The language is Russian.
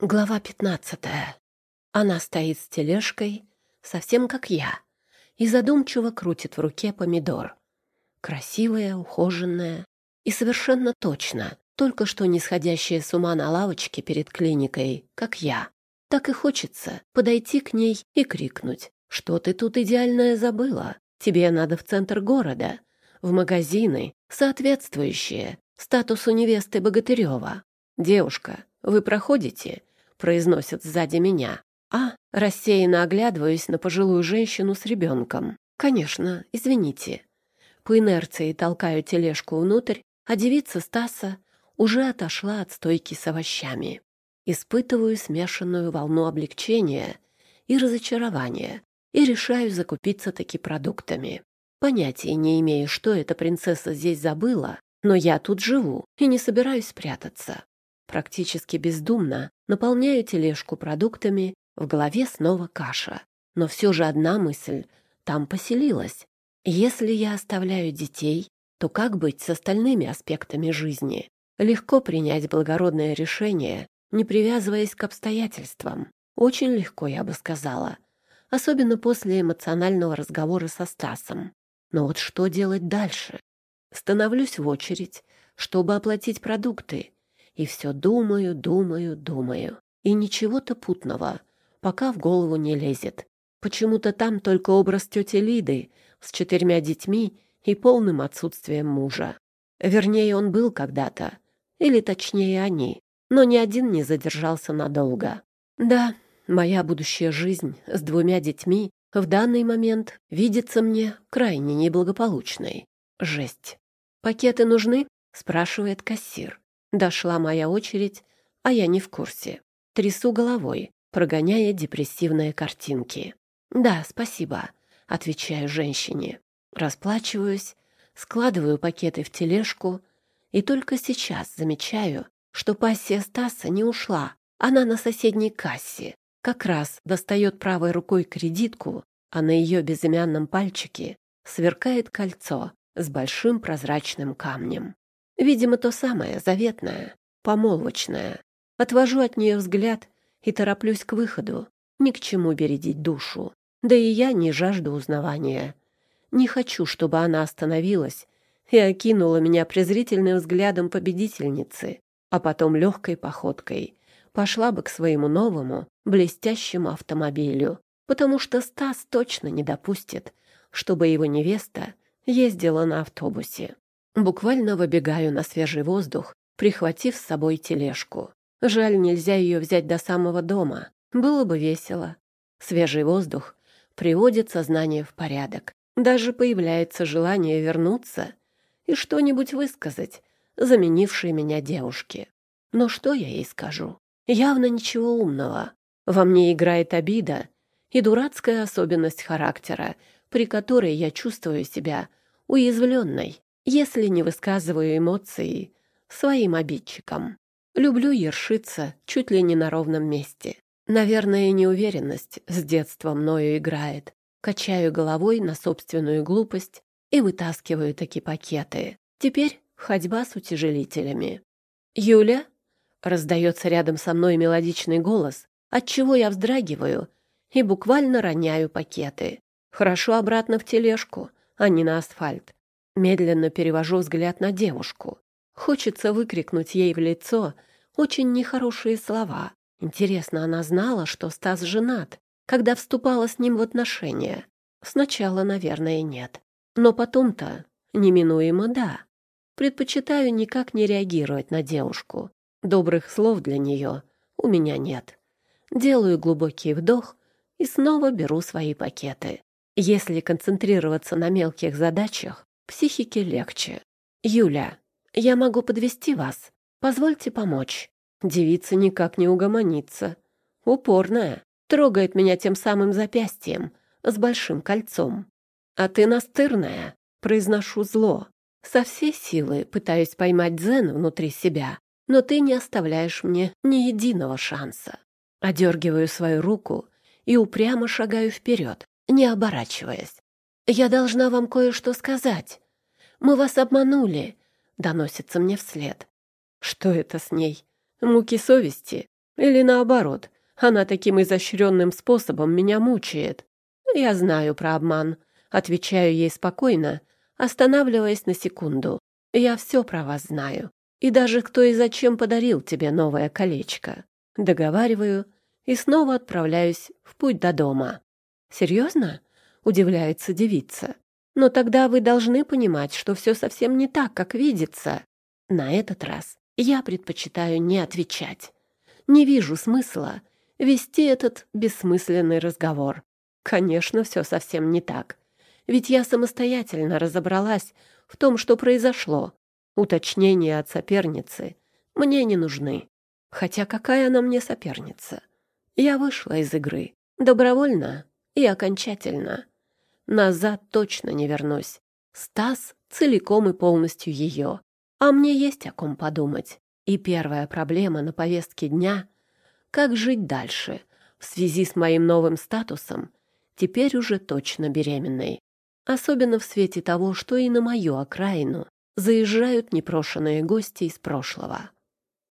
Глава пятнадцатая. Она стоит с тележкой, совсем как я, и задумчиво крутит в руке помидор. Красивая, ухоженная и совершенно точно, только что не сходящая с ума на лавочке перед клиникой, как я. Так и хочется подойти к ней и крикнуть. «Что ты тут идеальное забыла? Тебе надо в центр города, в магазины, соответствующие статусу невесты Богатырева. Девушка, вы проходите?» — произносят сзади меня. А, рассеянно оглядываюсь на пожилую женщину с ребенком. «Конечно, извините». По инерции толкаю тележку внутрь, а девица Стаса уже отошла от стойки с овощами. Испытываю смешанную волну облегчения и разочарования и решаю закупиться таки продуктами. Понятия не имею, что эта принцесса здесь забыла, но я тут живу и не собираюсь прятаться. Практически бездумно наполняю тележку продуктами, в голове снова каша. Но все же одна мысль там поселилась. Если я оставляю детей, то как быть с остальными аспектами жизни? Легко принять благородное решение, не привязываясь к обстоятельствам. Очень легко, я бы сказала. Особенно после эмоционального разговора со Стасом. Но вот что делать дальше? Становлюсь в очередь, чтобы оплатить продукты, и все думаю, думаю, думаю. И ничего-то путного, пока в голову не лезет. Почему-то там только образ тети Лиды с четырьмя детьми и полным отсутствием мужа. Вернее, он был когда-то, или точнее они, но ни один не задержался надолго. Да, моя будущая жизнь с двумя детьми в данный момент видится мне крайне неблагополучной. Жесть. «Пакеты нужны?» — спрашивает кассир. Дошла моя очередь, а я не в курсе. Трясу головой, прогоняя депрессивные картинки. «Да, спасибо», — отвечаю женщине. Расплачиваюсь, складываю пакеты в тележку и только сейчас замечаю, что пассия Стаса не ушла. Она на соседней кассе. Как раз достает правой рукой кредитку, а на ее безымянном пальчике сверкает кольцо с большим прозрачным камнем. Видимо, то самое, заветное, помолвочное. Отвожу от нее взгляд и тороплюсь к выходу. Ни к чему бередить душу. Да и я не жажду узнавания. Не хочу, чтобы она остановилась и окинула меня презрительным взглядом победительницы, а потом легкой походкой пошла бы к своему новому, блестящему автомобилю, потому что Стас точно не допустит, чтобы его невеста ездила на автобусе. Буквально выбегаю на свежий воздух, прихватив с собой тележку. Жаль, нельзя ее взять до самого дома. Было бы весело. Свежий воздух приводит сознание в порядок. Даже появляется желание вернуться и что-нибудь высказать, заменившей меня девушке. Но что я ей скажу? Явно ничего умного. Во мне играет обида и дурацкая особенность характера, при которой я чувствую себя уязвленной если не высказываю эмоции своим обидчикам. Люблю ершиться чуть ли не на ровном месте. Наверное, неуверенность с детства мною играет. Качаю головой на собственную глупость и вытаскиваю такие пакеты. Теперь ходьба с утяжелителями. «Юля?» — раздается рядом со мной мелодичный голос, отчего я вздрагиваю и буквально роняю пакеты. Хорошо обратно в тележку, а не на асфальт. Медленно перевожу взгляд на девушку. Хочется выкрикнуть ей в лицо очень нехорошие слова. Интересно, она знала, что Стас женат, когда вступала с ним в отношения? Сначала, наверное, нет. Но потом-то неминуемо да. Предпочитаю никак не реагировать на девушку. Добрых слов для нее у меня нет. Делаю глубокий вдох и снова беру свои пакеты. Если концентрироваться на мелких задачах, Психике легче. «Юля, я могу подвести вас. Позвольте помочь». Девица никак не угомонится. Упорная. Трогает меня тем самым запястьем с большим кольцом. «А ты настырная», — произношу зло. Со всей силы пытаюсь поймать дзен внутри себя, но ты не оставляешь мне ни единого шанса. Одергиваю свою руку и упрямо шагаю вперед, не оборачиваясь. «Я должна вам кое-что сказать. Мы вас обманули», — доносится мне вслед. «Что это с ней? Муки совести? Или наоборот, она таким изощренным способом меня мучает. Я знаю про обман. Отвечаю ей спокойно, останавливаясь на секунду. Я все про вас знаю. И даже кто и зачем подарил тебе новое колечко. Договариваю и снова отправляюсь в путь до дома. Серьезно? Удивляется девица. Но тогда вы должны понимать, что все совсем не так, как видится. На этот раз я предпочитаю не отвечать. Не вижу смысла вести этот бессмысленный разговор. Конечно, все совсем не так. Ведь я самостоятельно разобралась в том, что произошло. Уточнения от соперницы мне не нужны. Хотя какая она мне соперница? Я вышла из игры. Добровольно и окончательно. Назад точно не вернусь. Стас целиком и полностью ее. А мне есть о ком подумать. И первая проблема на повестке дня — как жить дальше в связи с моим новым статусом, теперь уже точно беременной. Особенно в свете того, что и на мою окраину заезжают непрошенные гости из прошлого.